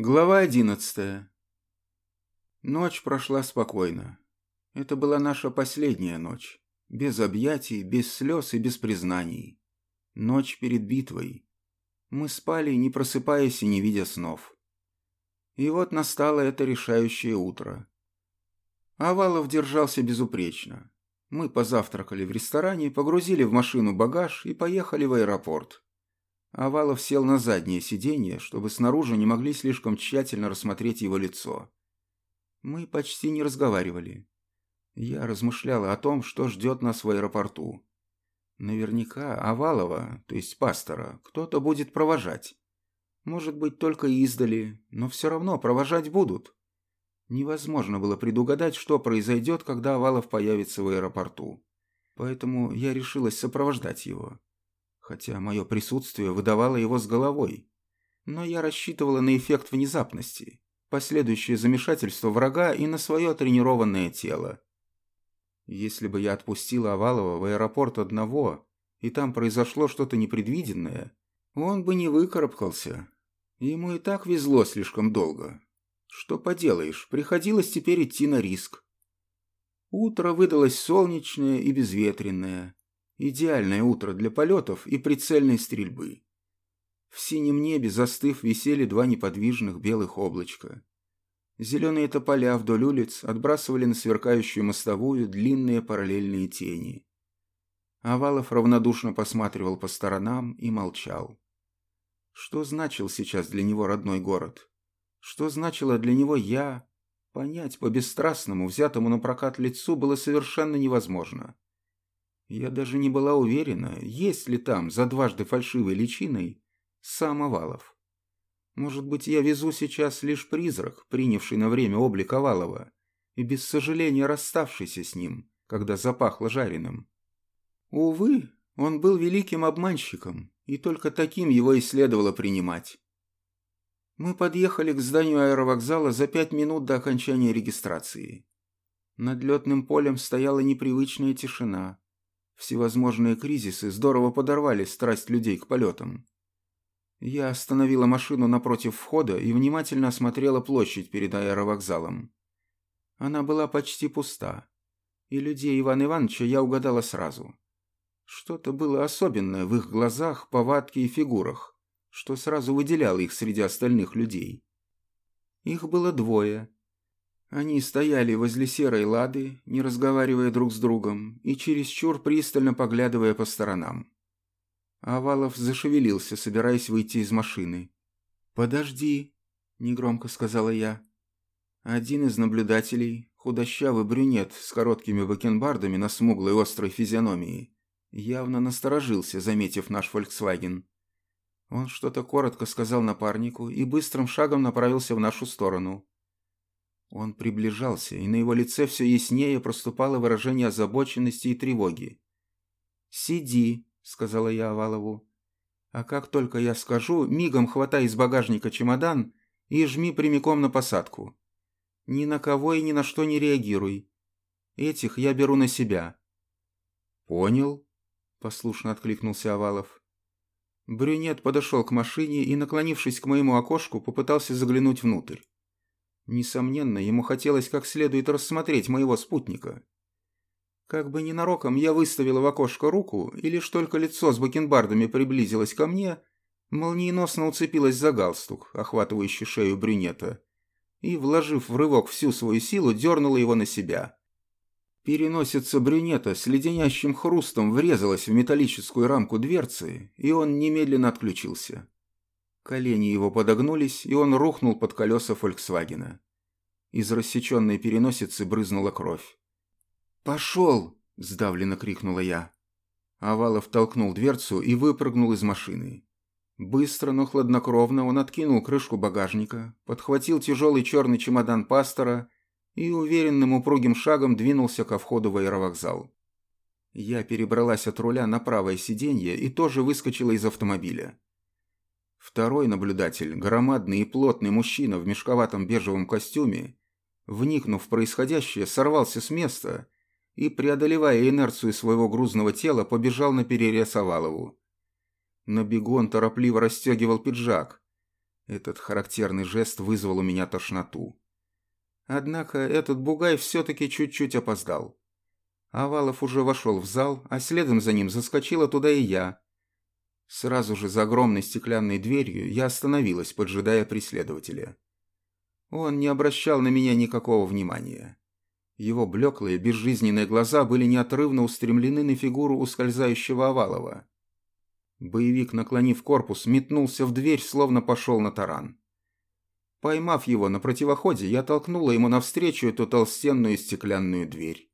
Глава одиннадцатая. Ночь прошла спокойно. Это была наша последняя ночь. Без объятий, без слез и без признаний. Ночь перед битвой. Мы спали, не просыпаясь и не видя снов. И вот настало это решающее утро. Авалов держался безупречно. Мы позавтракали в ресторане, погрузили в машину багаж и поехали в аэропорт. Авалов сел на заднее сиденье, чтобы снаружи не могли слишком тщательно рассмотреть его лицо. Мы почти не разговаривали. Я размышляла о том, что ждет нас в аэропорту. Наверняка Авалова, то есть пастора, кто-то будет провожать. Может быть, только издали, но все равно провожать будут. Невозможно было предугадать, что произойдет, когда Авалов появится в аэропорту. Поэтому я решилась сопровождать его хотя мое присутствие выдавало его с головой. Но я рассчитывала на эффект внезапности, последующее замешательство врага и на свое тренированное тело. Если бы я отпустила Овалова в аэропорт одного, и там произошло что-то непредвиденное, он бы не выкарабкался. Ему и так везло слишком долго. Что поделаешь, приходилось теперь идти на риск. Утро выдалось солнечное и безветренное. Идеальное утро для полетов и прицельной стрельбы. В синем небе, застыв, висели два неподвижных белых облачка. Зеленые тополя вдоль улиц отбрасывали на сверкающую мостовую длинные параллельные тени. Авалов равнодушно посматривал по сторонам и молчал. Что значил сейчас для него родной город? Что значило для него «я»? Понять по бесстрастному, взятому на прокат лицу было совершенно невозможно. Я даже не была уверена, есть ли там за дважды фальшивой личиной сам Овалов. Может быть, я везу сейчас лишь призрак, принявший на время облик Овалова и без сожаления расставшийся с ним, когда запахло жареным. Увы, он был великим обманщиком, и только таким его и следовало принимать. Мы подъехали к зданию аэровокзала за пять минут до окончания регистрации. Над летным полем стояла непривычная тишина. Всевозможные кризисы здорово подорвали страсть людей к полетам. Я остановила машину напротив входа и внимательно осмотрела площадь перед аэровокзалом. Она была почти пуста, и людей Ивана Ивановича я угадала сразу. Что-то было особенное в их глазах, повадке и фигурах, что сразу выделяло их среди остальных людей. Их было двое, они стояли возле серой лады, не разговаривая друг с другом и чересчур пристально поглядывая по сторонам. Авалов зашевелился, собираясь выйти из машины. «Подожди», — негромко сказала я. Один из наблюдателей, худощавый брюнет с короткими бакенбардами на смуглой острой физиономии, явно насторожился, заметив наш «Фольксваген». Он что-то коротко сказал напарнику и быстрым шагом направился в нашу сторону. Он приближался, и на его лице все яснее проступало выражение озабоченности и тревоги. «Сиди», — сказала я Овалову. «А как только я скажу, мигом хватай из багажника чемодан и жми прямиком на посадку. Ни на кого и ни на что не реагируй. Этих я беру на себя». «Понял», — послушно откликнулся Овалов. Брюнет подошел к машине и, наклонившись к моему окошку, попытался заглянуть внутрь. Несомненно, ему хотелось как следует рассмотреть моего спутника. Как бы ненароком я выставила в окошко руку, и лишь только лицо с бакенбардами приблизилось ко мне, молниеносно уцепилась за галстук, охватывающий шею брюнета, и, вложив в рывок всю свою силу, дернула его на себя. Переносица брюнета с леденящим хрустом врезалась в металлическую рамку дверцы, и он немедленно отключился. Колени его подогнулись, и он рухнул под колеса «Фольксвагена». Из рассеченной переносицы брызнула кровь. «Пошел!» – сдавленно крикнула я. Овалов толкнул дверцу и выпрыгнул из машины. Быстро, но хладнокровно он откинул крышку багажника, подхватил тяжелый черный чемодан пастора и уверенным упругим шагом двинулся ко входу в аэровокзал. Я перебралась от руля на правое сиденье и тоже выскочила из автомобиля. Второй наблюдатель, громадный и плотный мужчина в мешковатом бежевом костюме, вникнув в происходящее, сорвался с места и, преодолевая инерцию своего грузного тела, побежал на перерез Овалову. На бегу он торопливо расстегивал пиджак. Этот характерный жест вызвал у меня тошноту. Однако этот бугай все-таки чуть-чуть опоздал. Авалов уже вошел в зал, а следом за ним заскочила туда и я. Сразу же за огромной стеклянной дверью я остановилась, поджидая преследователя. Он не обращал на меня никакого внимания. Его блеклые, безжизненные глаза были неотрывно устремлены на фигуру ускользающего Овалова. Боевик, наклонив корпус, метнулся в дверь, словно пошел на таран. Поймав его на противоходе, я толкнула ему навстречу эту толстенную стеклянную дверь.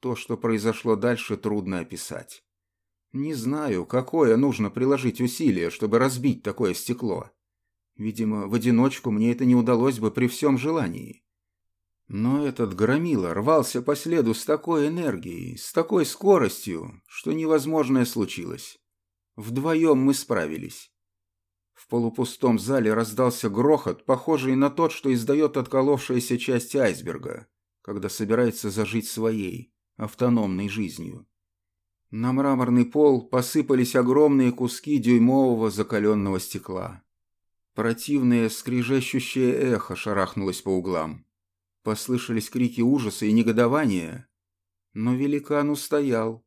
То, что произошло дальше, трудно описать. Не знаю, какое нужно приложить усилие, чтобы разбить такое стекло. Видимо, в одиночку мне это не удалось бы при всем желании. Но этот громила рвался по следу с такой энергией, с такой скоростью, что невозможное случилось. Вдвоем мы справились. В полупустом зале раздался грохот, похожий на тот, что издает отколовшаяся часть айсберга, когда собирается зажить своей, автономной жизнью. На мраморный пол посыпались огромные куски дюймового закаленного стекла. Противное скрижащущее эхо шарахнулось по углам. Послышались крики ужаса и негодования. Но великан устоял.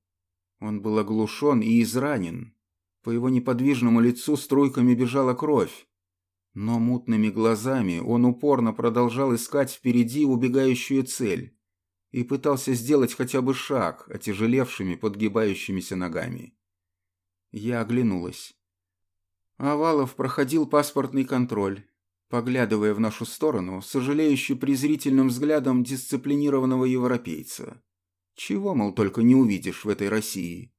Он был оглушен и изранен, по его неподвижному лицу струйками бежала кровь. Но мутными глазами он упорно продолжал искать впереди убегающую цель и пытался сделать хотя бы шаг отяжелевшими подгибающимися ногами. Я оглянулась. Овалов проходил паспортный контроль, поглядывая в нашу сторону, сожалеющий презрительным взглядом дисциплинированного европейца. Чего, мол, только не увидишь в этой России.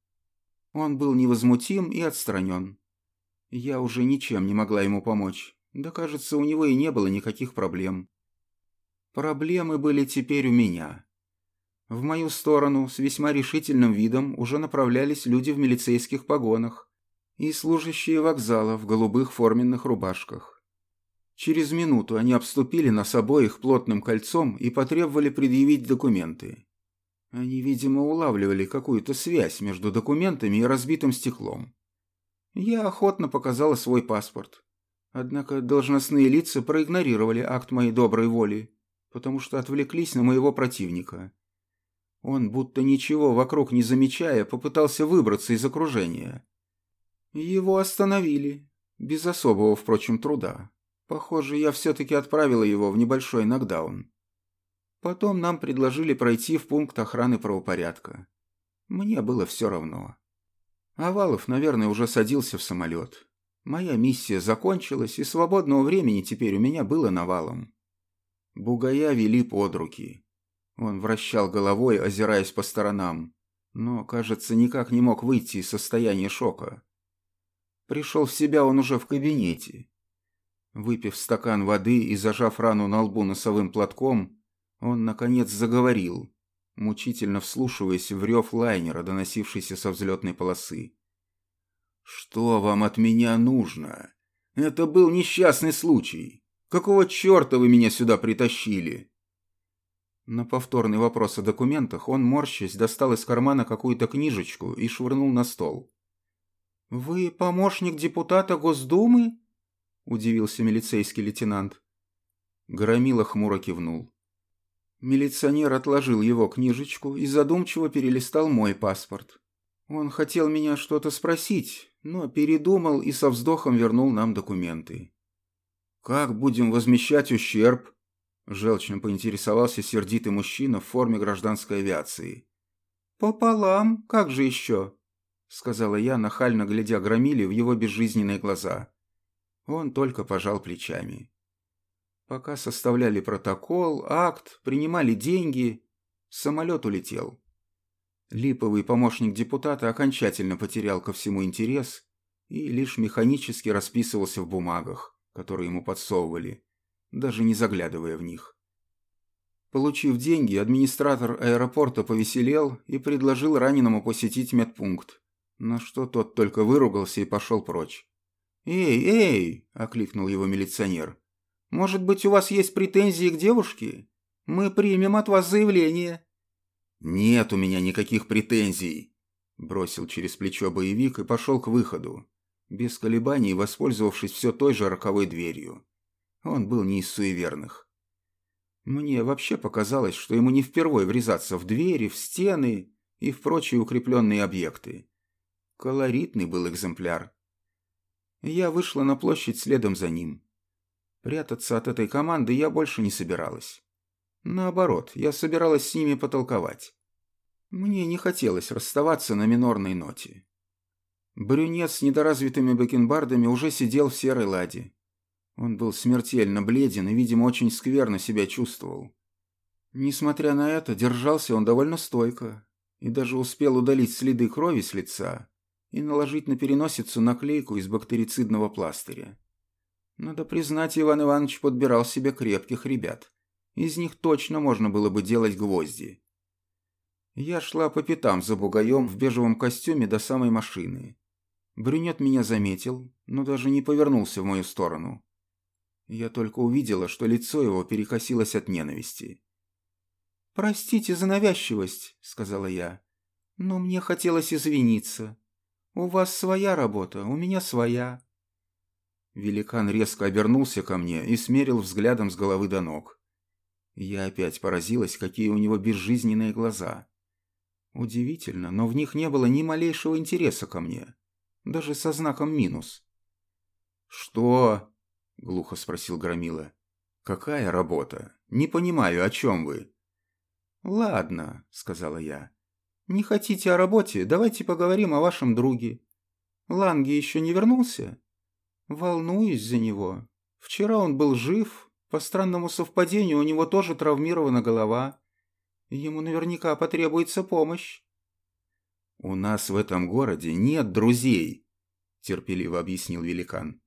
Он был невозмутим и отстранен. Я уже ничем не могла ему помочь. Да, кажется, у него и не было никаких проблем. Проблемы были теперь у меня. В мою сторону с весьма решительным видом уже направлялись люди в милицейских погонах и служащие вокзала в голубых форменных рубашках. Через минуту они обступили нас обоих плотным кольцом и потребовали предъявить документы. Они, видимо, улавливали какую-то связь между документами и разбитым стеклом. Я охотно показала свой паспорт. Однако должностные лица проигнорировали акт моей доброй воли, потому что отвлеклись на моего противника. Он, будто ничего вокруг не замечая, попытался выбраться из окружения. Его остановили, без особого, впрочем, труда. Похоже, я все-таки отправила его в небольшой нокдаун. Потом нам предложили пройти в пункт охраны правопорядка. Мне было все равно. Овалов, наверное, уже садился в самолет. Моя миссия закончилась, и свободного времени теперь у меня было навалом. Бугая вели под руки. Он вращал головой, озираясь по сторонам, но, кажется, никак не мог выйти из состояния шока. Пришел в себя он уже в кабинете. Выпив стакан воды и зажав рану на лбу носовым платком, он, наконец, заговорил, мучительно вслушиваясь в рев лайнера, доносившийся со взлетной полосы. «Что вам от меня нужно? Это был несчастный случай. Какого черта вы меня сюда притащили?» На повторный вопрос о документах он, морщась, достал из кармана какую-то книжечку и швырнул на стол. «Вы помощник депутата Госдумы?» – удивился милицейский лейтенант. Громила хмуро кивнул. Милиционер отложил его книжечку и задумчиво перелистал мой паспорт. Он хотел меня что-то спросить, но передумал и со вздохом вернул нам документы. «Как будем возмещать ущерб?» – желчно поинтересовался сердитый мужчина в форме гражданской авиации. «Пополам, как же еще?» – сказала я, нахально глядя громили в его безжизненные глаза. Он только пожал плечами. Пока составляли протокол, акт, принимали деньги, самолет улетел. Липовый помощник депутата окончательно потерял ко всему интерес и лишь механически расписывался в бумагах, которые ему подсовывали, даже не заглядывая в них. Получив деньги, администратор аэропорта повеселел и предложил раненому посетить медпункт, на что тот только выругался и пошел прочь. «Эй, эй!» – окликнул его милиционер. Может быть, у вас есть претензии к девушке? Мы примем от вас заявление». «Нет у меня никаких претензий», – бросил через плечо боевик и пошел к выходу. без колебаний воспользовавшись все той же роковой дверью. Он был не из суеверных. Мне вообще показалось, что ему не впервой врезаться в двери, в стены и в прочие укрепленные объекты. Колоритный был экземпляр. Я вышла на площадь следом за ним. Прятаться от этой команды я больше не собиралась. Наоборот, я собиралась с ними потолковать. Мне не хотелось расставаться на минорной ноте. Брюнет с недоразвитыми бакенбардами уже сидел в серой ладе. Он был смертельно бледен и, видимо, очень скверно себя чувствовал. Несмотря на это, держался он довольно стойко и даже успел удалить следы крови с лица и наложить на переносицу наклейку из бактерицидного пластыря. Надо признать, Иван Иванович подбирал себе крепких ребят. Из них точно можно было бы делать гвозди. Я шла по пятам за бугаем в бежевом костюме до самой машины. Брюнет меня заметил, но даже не повернулся в мою сторону. Я только увидела, что лицо его перекосилось от ненависти. «Простите за навязчивость», — сказала я, — «но мне хотелось извиниться. У вас своя работа, у меня своя». Великан резко обернулся ко мне и смерил взглядом с головы до ног. Я опять поразилась, какие у него безжизненные глаза. Удивительно, но в них не было ни малейшего интереса ко мне, даже со знаком минус. «Что?» — глухо спросил Громила. «Какая работа? Не понимаю, о чем вы?» «Ладно», — сказала я. «Не хотите о работе? Давайте поговорим о вашем друге. Ланги еще не вернулся?» «Волнуюсь за него. Вчера он был жив. По странному совпадению у него тоже травмирована голова. Ему наверняка потребуется помощь. «У нас в этом городе нет друзей», — терпеливо объяснил великан.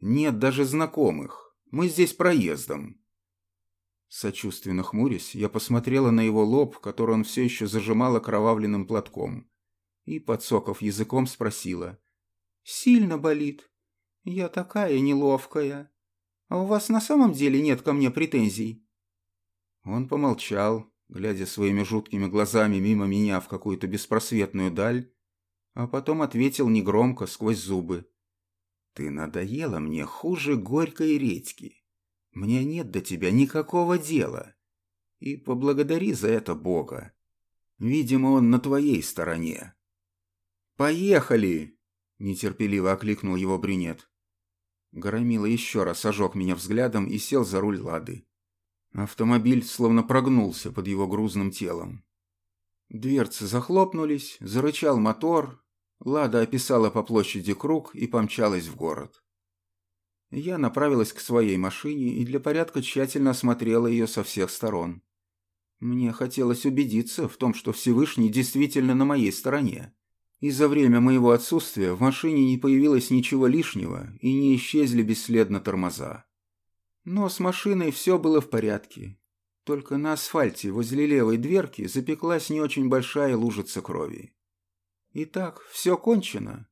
«Нет даже знакомых. Мы здесь проездом». Сочувственно хмурясь, я посмотрела на его лоб, который он все еще зажимал окровавленным платком, и, подсоков языком, спросила. «Сильно болит. Я такая неловкая. А у вас на самом деле нет ко мне претензий?» Он помолчал, глядя своими жуткими глазами мимо меня в какую-то беспросветную даль, а потом ответил негромко сквозь зубы. «Ты надоела мне хуже горькой редьки. Мне нет до тебя никакого дела. И поблагодари за это Бога. Видимо, он на твоей стороне». «Поехали!» – нетерпеливо окликнул его брюнет. Громила еще раз ожег меня взглядом и сел за руль Лады. Автомобиль словно прогнулся под его грузным телом. Дверцы захлопнулись, зарычал мотор, Лада описала по площади круг и помчалась в город. Я направилась к своей машине и для порядка тщательно осмотрела ее со всех сторон. Мне хотелось убедиться в том, что Всевышний действительно на моей стороне. И за время моего отсутствия в машине не появилось ничего лишнего и не исчезли бесследно тормоза. Но с машиной все было в порядке. Только на асфальте возле левой дверки запеклась не очень большая лужица крови. Итак, все кончено.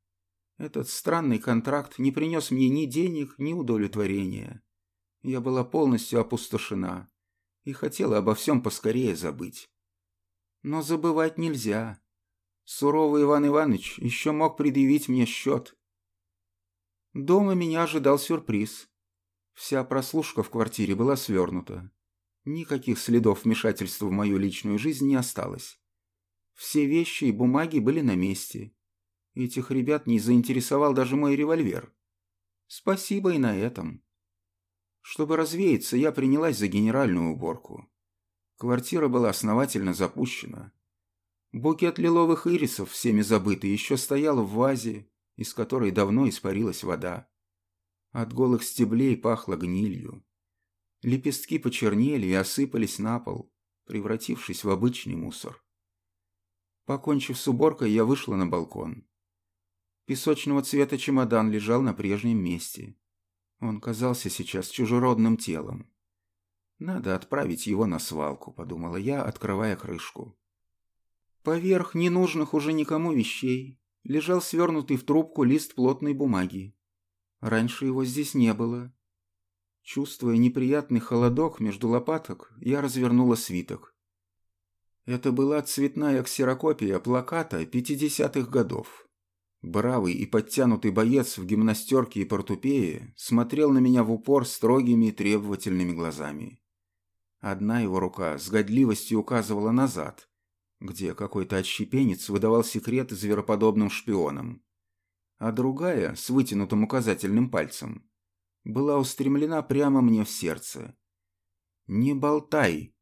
Этот странный контракт не принес мне ни денег, ни удовлетворения. Я была полностью опустошена и хотела обо всем поскорее забыть. Но забывать нельзя. Суровый Иван Иванович еще мог предъявить мне счет. Дома меня ожидал сюрприз. Вся прослушка в квартире была свернута. Никаких следов вмешательства в мою личную жизнь не осталось. Все вещи и бумаги были на месте. Этих ребят не заинтересовал даже мой револьвер. Спасибо и на этом. Чтобы развеяться, я принялась за генеральную уборку. Квартира была основательно запущена. Букет лиловых ирисов, всеми забытый, еще стоял в вазе, из которой давно испарилась вода. От голых стеблей пахло гнилью. Лепестки почернели и осыпались на пол, превратившись в обычный мусор. Покончив с уборкой, я вышла на балкон. Песочного цвета чемодан лежал на прежнем месте. Он казался сейчас чужеродным телом. «Надо отправить его на свалку», — подумала я, открывая крышку. Поверх ненужных уже никому вещей лежал свернутый в трубку лист плотной бумаги. Раньше его здесь не было. Чувствуя неприятный холодок между лопаток, я развернула свиток. Это была цветная ксерокопия плаката 50-х годов. Бравый и подтянутый боец в гимнастерке и портупее смотрел на меня в упор строгими и требовательными глазами. Одна его рука с годливостью указывала назад, где какой-то отщепенец выдавал секреты звероподобным шпионам, а другая, с вытянутым указательным пальцем, была устремлена прямо мне в сердце. «Не болтай!» –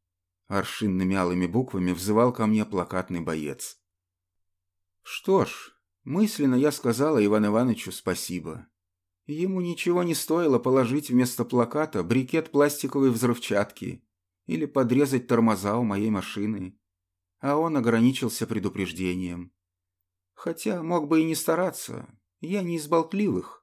аршинными алыми буквами взывал ко мне плакатный боец. Что ж, мысленно я сказала Иван Ивановичу спасибо. Ему ничего не стоило положить вместо плаката брикет пластиковой взрывчатки или подрезать тормоза у моей машины, а он ограничился предупреждением. Хотя мог бы и не стараться, я не из болтливых.